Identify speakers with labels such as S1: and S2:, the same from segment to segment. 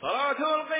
S1: صلاة القيام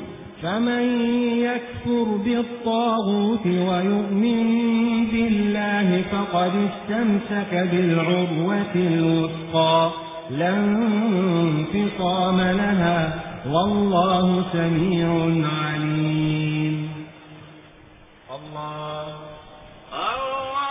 S2: فمن يكفر بالطاغوت ويؤمن بالله فقد استمسك بالعروة الوثقى لا انفصام لها والله سميع عليم الله
S1: الله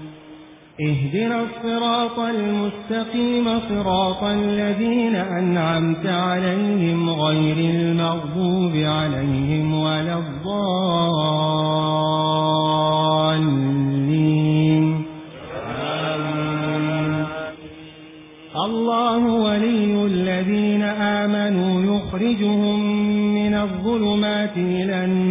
S2: اهدنا الصراط المستقيم صراط الذين أنعمت عليهم غير المغضوب عليهم ولا الضالين. الله ولي الذين آمنوا يخرجهم من الظلمات إلى النار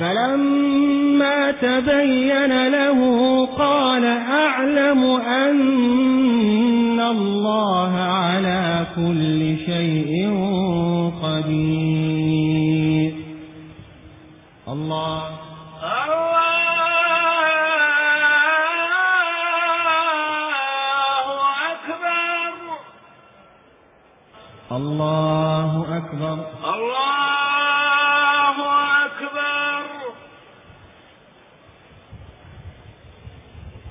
S2: فلما تبين له قال أعلم أن الله على كل شيء قدير. الله. الله أكبر.
S1: الله أكبر.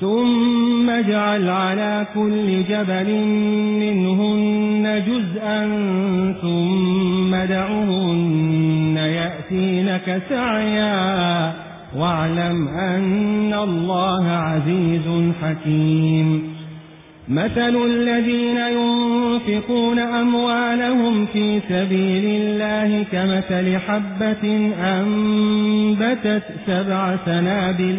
S2: ثم اجعل على كل جبل منهن جزءا ثم دعوهن يأتينك سعيا واعلم أن الله عزيز حكيم مثل الذين ينفقون أموالهم في سبيل الله كمثل حبة أنبتت سبع سنابل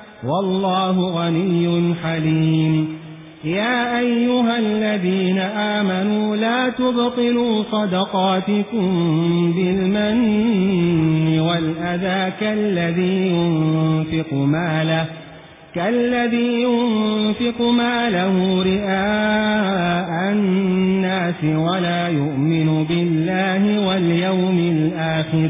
S2: والله غني حليم. يا أيها الذين آمنوا لا تبطلوا صدقاتكم بالمن والأذى كالذي ينفق ماله كالذي ينفق ماله رئاء الناس ولا يؤمن بالله واليوم الآخر.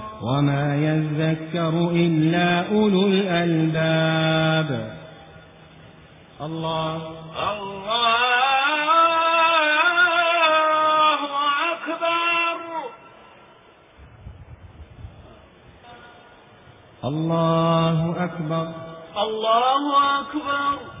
S2: وما يذكر إلا أولو الألباب الله
S1: الله أكبر
S2: الله أكبر
S1: الله أكبر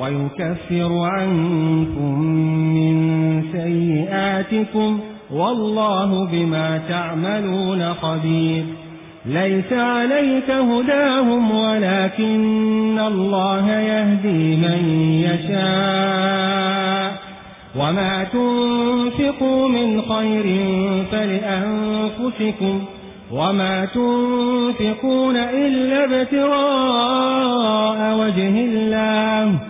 S2: ويكفر عنكم من سيئاتكم والله بما تعملون قدير ليس عليك هداهم ولكن الله يهدي من يشاء. وما تنفقوا من خير فلأنفسكم وما تنفقون إلا ابتراء وجه الله.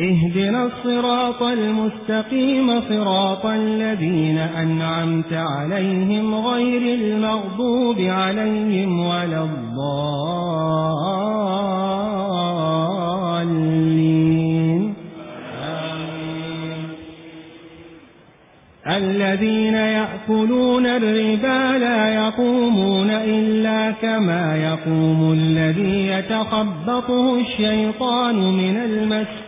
S2: اهدنا الصراط المستقيم صراط الذين أنعمت عليهم غير المغضوب عليهم ولا الضالين. الذين يأكلون الربا لا يقومون إلا كما يقوم الذي يتخبطه الشيطان من المسجد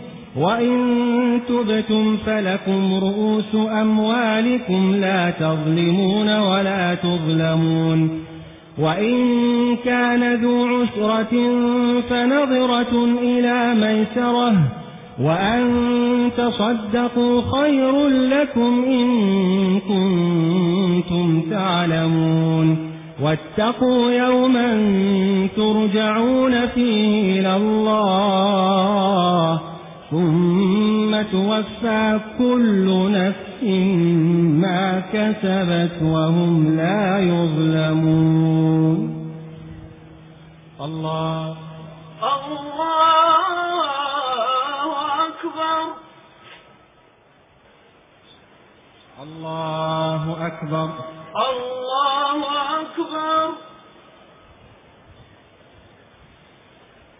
S2: وَإِن تُبْتُمْ فَلَكُمْ رُؤُوسُ أَمْوَالِكُمْ لَا تَظْلِمُونَ وَلَا تُظْلَمُونَ وَإِن كَانَ ذُو عُسْرَةٍ فَنَظِرَةٌ إِلَى مَيْسَرَةٍ وَأَن تَصَدَّقُوا خَيْرٌ لَّكُمْ إِن كُنتُمْ تَعْلَمُونَ وَاتَّقُوا يَوْمًا تُرْجَعُونَ فِيهِ إِلَى اللَّهِ ثم توفى كل نفس ما كسبت وهم لا يظلمون الله
S1: الله أكبر
S2: الله أكبر
S1: الله أكبر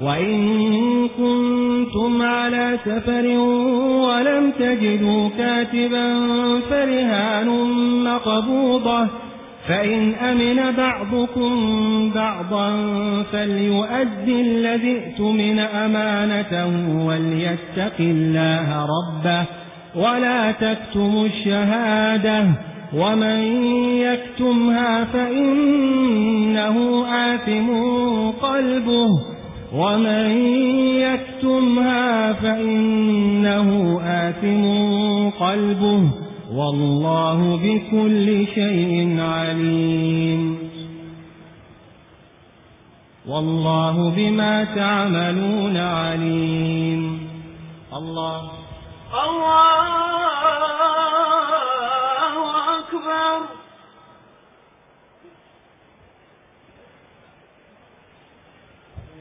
S2: وإن كنتم على سفر ولم تجدوا كاتبا فرهان مقبوضة فإن أمن بعضكم بعضا فليؤدي الذي ائت من أمانته وليتق الله ربه ولا تكتموا الشهادة ومن يكتمها فإنه آثم قلبه ومن يكتمها فإنه آثم قلبه والله بكل شيء عليم. والله بما تعملون عليم. الله
S1: الله أكبر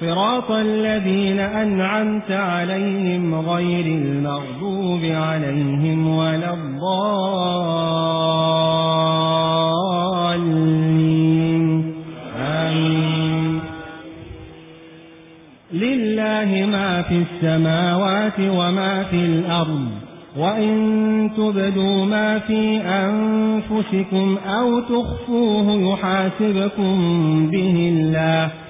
S2: صراط الذين أنعمت عليهم غير المغضوب عليهم ولا الضالين. آمين. لله ما في السماوات وما في الأرض وَإِن تُبْدُوا مَا فِي أَنفُسِكُمْ أَوْ تُخْفُوهُ يُحَاسِبْكُم بِهِ اللَّهُ.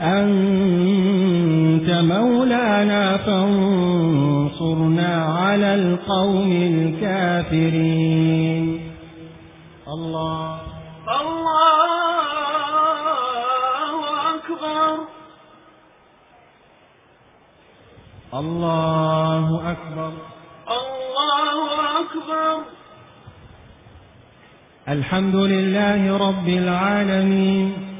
S2: أنت مولانا فانصرنا على القوم الكافرين. الله.
S1: الله أكبر.
S2: الله أكبر.
S1: الله أكبر.
S2: الحمد لله رب العالمين.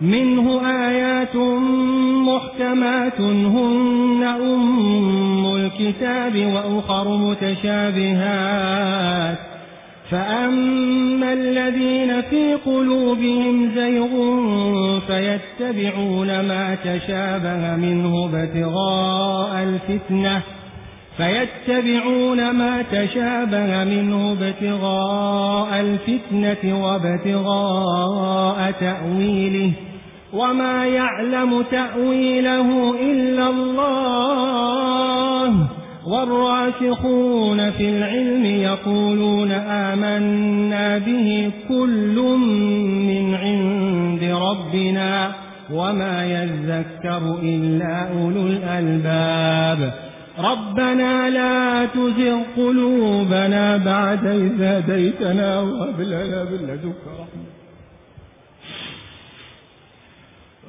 S2: منه آيات محكمات هن أم الكتاب وأخر متشابهات. فأما الذين في قلوبهم زيغ فيتبعون ما تشابه منه بتغاء الفتنة فيتبعون ما تشابه منه بتغاء الفتنة وبتغاء تأويله. وما يعلم تأويله إلا الله والراسخون في العلم يقولون آمنا به كل من عند ربنا وما يذكر إلا أولو الألباب ربنا لا تزغ قلوبنا بعد إذا ديتنا وابلنا بالذكرى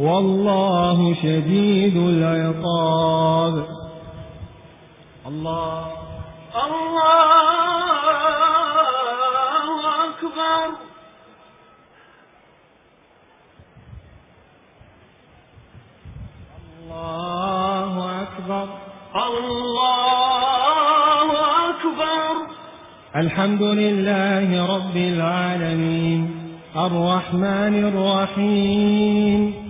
S2: والله شديد العقاب الله
S1: الله أكبر
S2: الله أكبر
S1: الله أكبر
S2: الحمد لله رب العالمين الرحمن الرحيم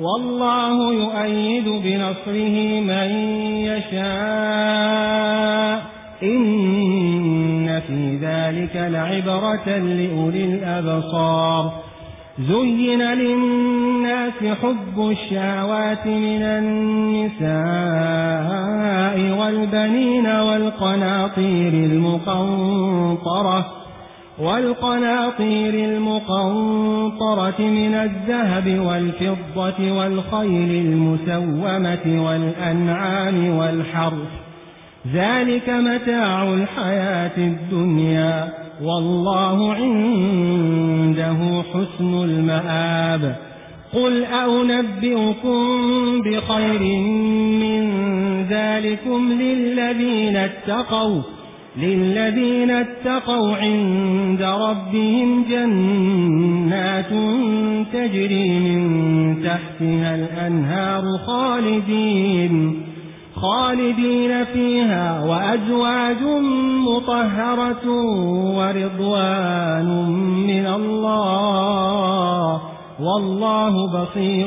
S2: والله يؤيد بنصره من يشاء. إن في ذلك لعبرة لأولي الأبصار. زين للناس حب الشعوات من النساء والبنين والقناطير المقنطرة. والقناطير المقنطرة من الذهب والفضة والخيل المسومة والأنعام والحرف ذلك متاع الحياة الدنيا والله عنده حسن المآب. قل أنبئكم بخير من ذلكم للذين اتقوا. للذين اتقوا عند ربهم جنات تجري من تحتها الأنهار خالدين خالدين فيها وأزواج مطهرة ورضوان من الله والله بصير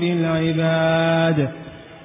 S2: بالعباد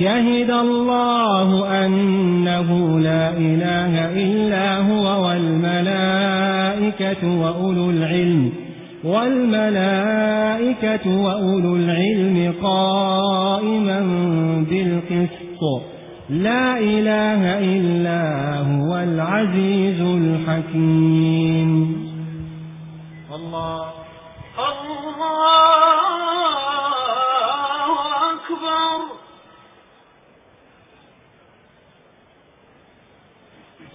S2: شهد الله أنه لا إله إلا هو والملائكة وأولو العلم والملائكة وأولو العلم قائما بالقسط لا إله إلا هو العزيز الحكيم
S1: الله الله أكبر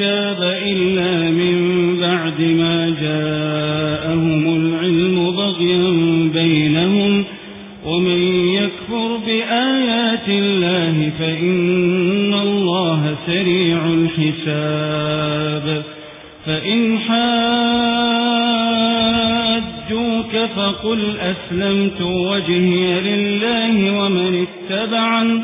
S3: الكتاب إلا من بعد ما جاءهم العلم بغيا بينهم ومن يكفر بآيات الله فإن الله سريع الحساب فإن حاجوك فقل أسلمت وجهي لله ومن اتبعا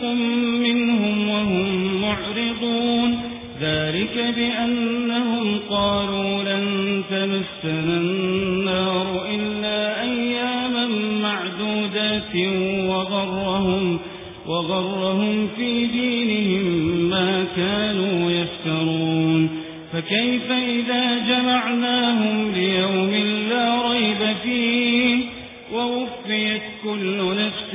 S3: فريق منهم وهم معرضون. ذلك بأنهم قالوا لن تمسنا النار إلا أياما معدودات وغرهم, وغرهم في دينهم ما كانوا يفترون. فكيف إذا جمعناهم ليوم لا ريب فيه ووفيت كل نفس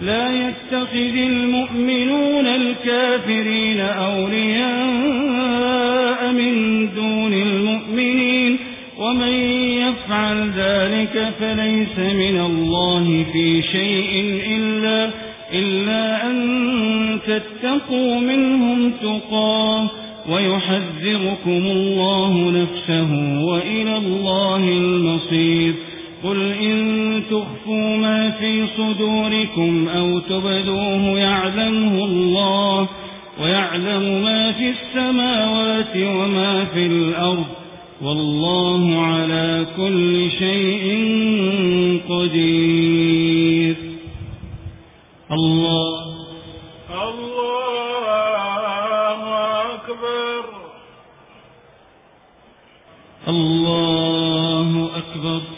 S3: لا يتخذ المؤمنون الكافرين أولياء من دون المؤمنين ومن يفعل ذلك فليس من الله في شيء إلا, إلا أن تتقوا منهم تقا ويحذركم الله نفسه وإلى الله المصير قل إن تخفوا ما في صدوركم أو تبدوه يعلمه الله ويعلم ما في السماوات وما في الأرض والله على كل شيء قدير. الله
S4: الله أكبر.
S3: الله أكبر.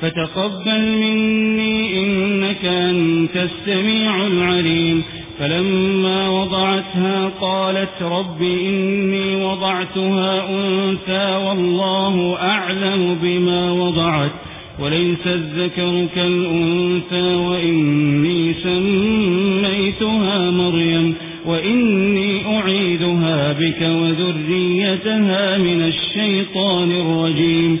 S2: فتقبل مني إنك أنت السميع العليم. فلما وضعتها قالت رب إني وضعتها أنثى والله أعلم بما وضعت. وليس الذكر كالأنثى وإني سميتها مريم. وإني أعيدها بك وذريتها من الشيطان الرجيم.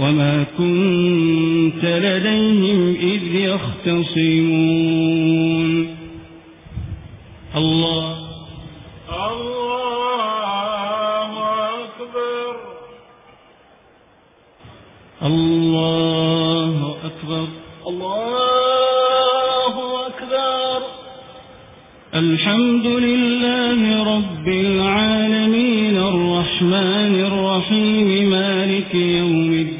S2: وما كنت لديهم إذ يختصمون الله
S4: الله أكبر
S2: الله أكبر
S1: الله أكبر
S2: الحمد لله رب العالمين الرحمن الرحيم مالك يوم الدين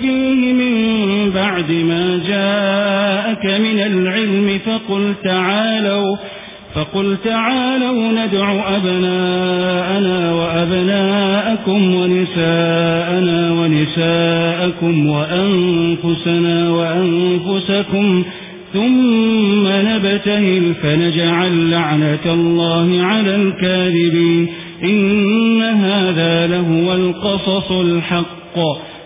S2: فيه من بعد ما جاءك من العلم فقل تعالوا فقل تعالوا ندع أبناءنا وأبناءكم ونساءنا ونساءكم وأنفسنا وأنفسكم ثم نبتهل فنجعل لعنة الله على الكاذبين. إن هذا لهو القصص الحق.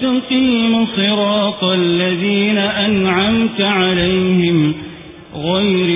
S2: تستقيم صراط الذين أنعمت عليهم غير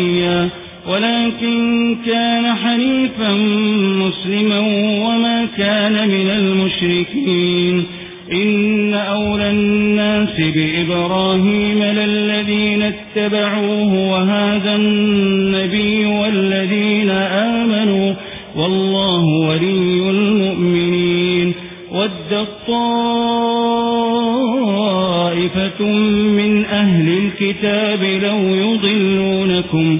S2: ولكن كان حنيفا مسلما وما كان من المشركين. إن أولى الناس بإبراهيم للذين اتبعوه وهذا النبي والذين آمنوا والله ولي المؤمنين. ود الطائفة من أهل الكتاب لو يضلونكم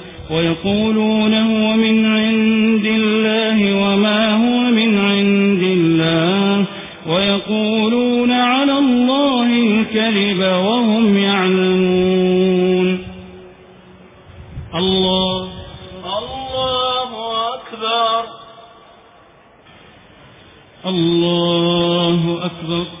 S2: ويقولون هو من عند الله وما هو من عند الله ويقولون على الله الكذب وهم يعلمون الله
S1: الله أكبر.
S2: الله أكبر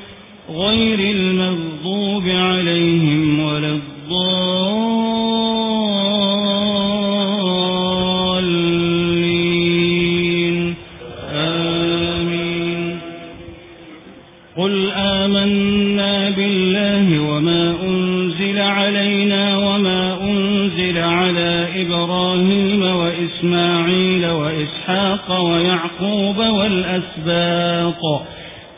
S2: غير المغضوب عليهم ولا الضالين. آمين. قل آمنا بالله وما أنزل علينا وما أنزل على إبراهيم وإسماعيل وإسحاق ويعقوب والأسباق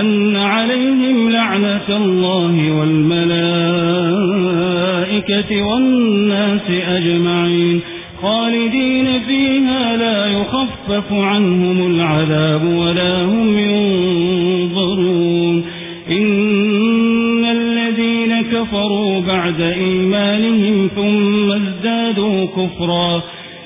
S2: أن عليهم لعنة الله والملائكة والناس أجمعين خالدين فيها لا يخفف عنهم العذاب ولا هم ينظرون إن الذين كفروا بعد إيمانهم ثم ازدادوا كفراً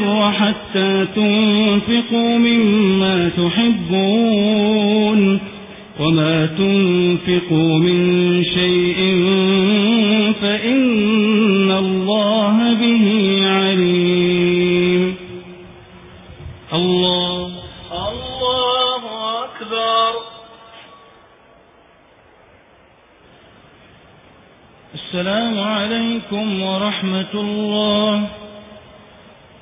S2: البر حتى تنفقوا مما تحبون وما تنفقوا من شيء فإن الله به عليم الله الله
S1: أكبر
S2: السلام عليكم ورحمة الله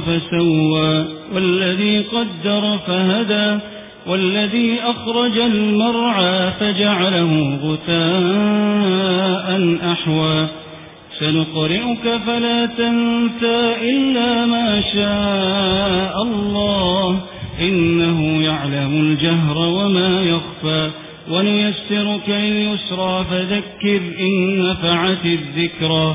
S2: فسوى. والذي قدر فهدى. والذي أخرج المرعى فجعله غتاء أحوى. سنقرئك فلا تنسى إلا ما شاء الله. إنه يعلم الجهر وما يخفى. وليسرك اليسرى فذكر إن نفعت الذكرى.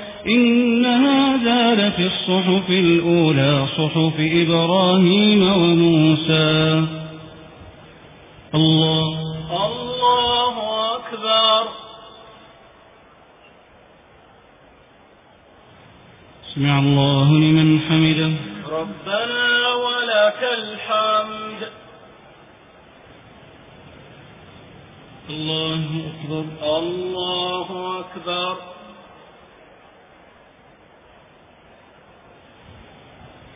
S2: إن هذا لفي الصحف الأولى صحف إبراهيم وموسى. الله.
S1: الله أكبر.
S2: سمع الله لمن حمده.
S1: ربنا ولك الحمد.
S2: الله أكبر.
S1: الله أكبر.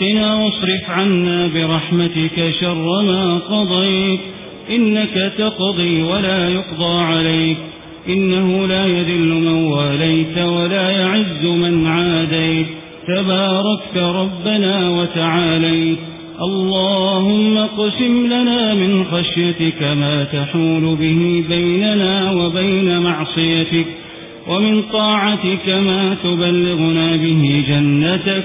S2: وقنا واصرف عنا برحمتك شر ما قضيت. إنك تقضي ولا يقضى عليك. إنه لا يذل من واليت ولا يعز من عاديت. تباركت ربنا وتعاليت. اللهم قسم لنا من خشيتك ما تحول به بيننا وبين معصيتك. ومن طاعتك ما تبلغنا به جنتك.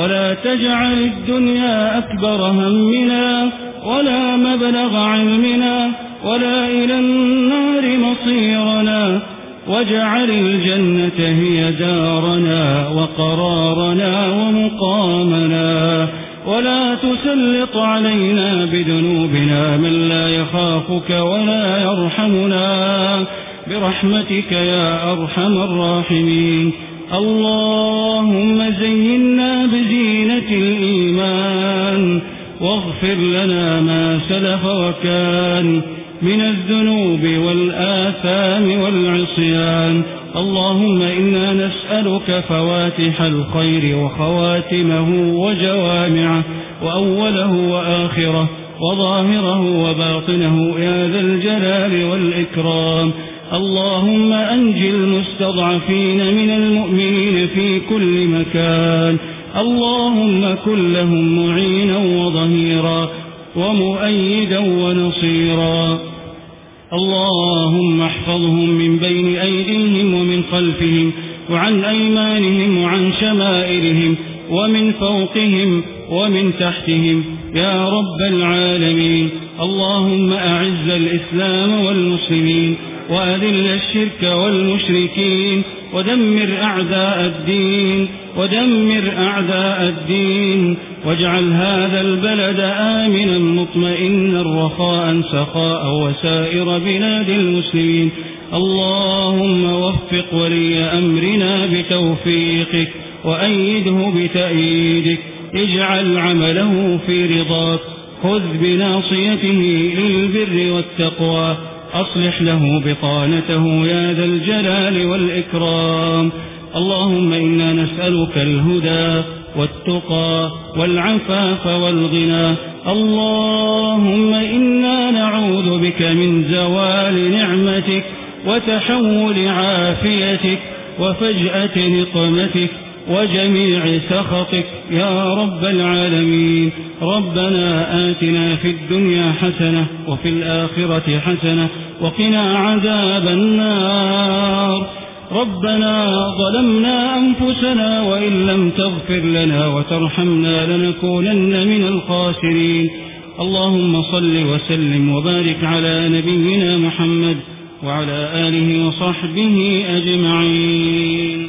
S2: ولا تجعل الدنيا أكبر همنا ولا مبلغ علمنا ولا إلى النار مصيرنا واجعل الجنة هي دارنا وقرارنا ومقامنا ولا تسلط علينا بذنوبنا من لا يخافك ولا يرحمنا برحمتك يا أرحم الراحمين اللهم زينا بزينة الإيمان واغفر لنا ما سلف وكان من الذنوب والآثام والعصيان. اللهم إنا نسألك فواتح الخير وخواتمه وجوامعه وأوله وآخره وظاهره وباطنه يا ذا الجلال والإكرام. اللهم أنج المستضعفين من المؤمنين في كل مكان. اللهم كن لهم معينا وظهيرا ومؤيدا ونصيرا. اللهم احفظهم من بين أيديهم ومن خلفهم وعن أيمانهم وعن شمائلهم ومن فوقهم ومن تحتهم. يا رب العالمين. اللهم أعز الإسلام والمسلمين وأذل الشرك والمشركين ودمر أعداء الدين ودمر أعداء الدين واجعل هذا البلد آمنا مطمئنا رخاء سخاء وسائر بلاد المسلمين. اللهم وفق ولي أمرنا بتوفيقك وأيده بتأييدك. اجعل عمله في رضاك. خذ بناصيته للبر والتقوى أصلح له بطانته يا ذا الجلال والإكرام. اللهم إنا نسألك الهدى والتقى والعفاف والغنى. اللهم إنا نعوذ بك من زوال نعمتك وتحول عافيتك وفجأة نقمتك وجميع سخطك يا رب العالمين. ربنا آتنا في الدنيا حسنة وفي الآخرة حسنة وقنا عذاب النار. ربنا ظلمنا أنفسنا وإن لم تغفر لنا وترحمنا لنكونن من الخاسرين. اللهم صل وسلم وبارك على نبينا محمد وعلى آله وصحبه أجمعين.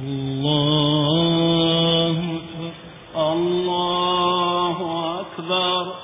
S2: الله أكبر
S1: الله أكبر